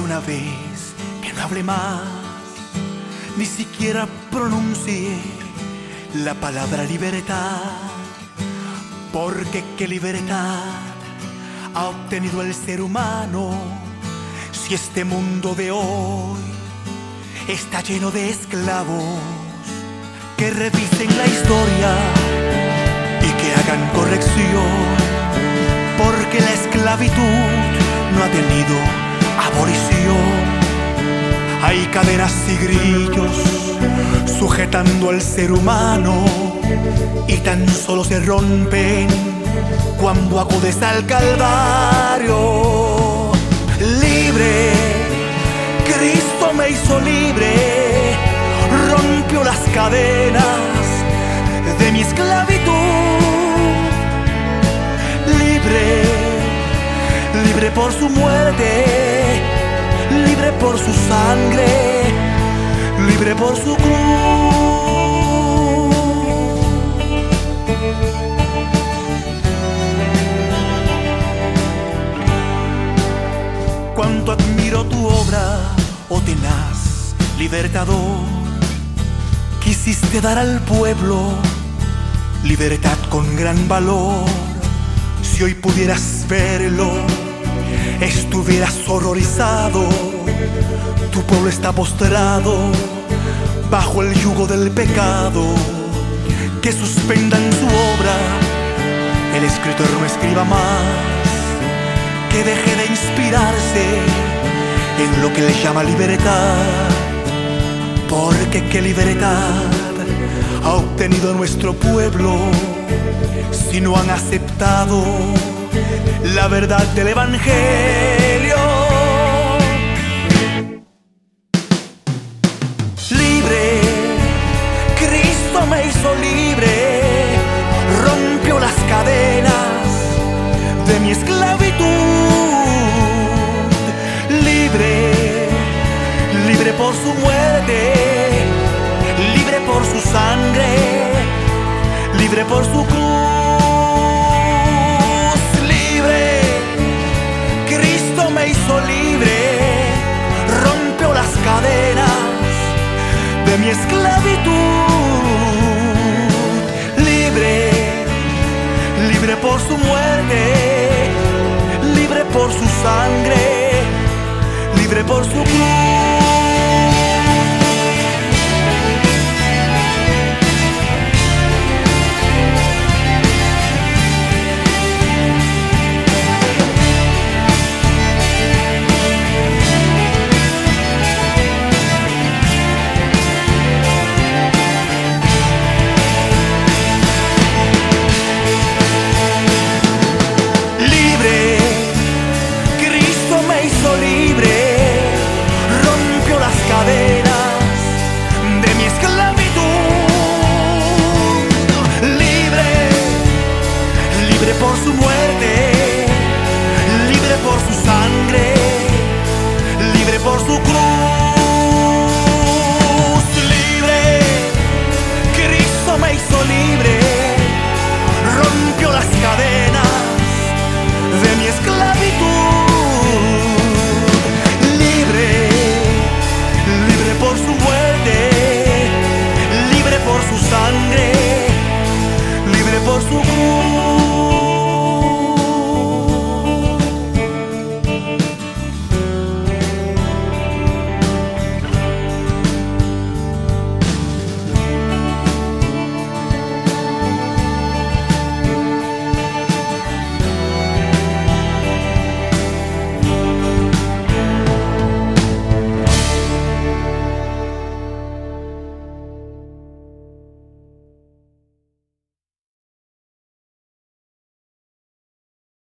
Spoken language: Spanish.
una vez que no hable más, ni siquiera pronuncie la palabra libertad, porque qué libertad ha obtenido el ser humano si este mundo de hoy está lleno de esclavos que revisen la historia y que hagan corrección, la esclavitud no ha tenido abolición. Hay cadenas y grillos sujetando al ser humano y tan solo se rompen cuando acudes al Calvario. Libre, Cristo me hizo libre, libre por su muerte, libre por su sangre, libre por su cruz. Cuánto admiro tu obra, oh tenaz libertador. Quisiste dar al pueblo libertad con gran valor. Si hoy pudieras verlo, estuvieras horrorizado. Tu pueblo está postrado bajo el yugo del pecado. Que suspendan su obra, el escritor no escriba más. Que deje de inspirarse en lo que le llama libertad. Porque qué libertad ha obtenido nuestro pueblo si no han aceptado la verdad del Evangelio. Me hizo libre, rompió las cadenas de mi esclavitud. Libre, libre por su muerte, libre por su sangre, libre por su cruz. Me hizo libre,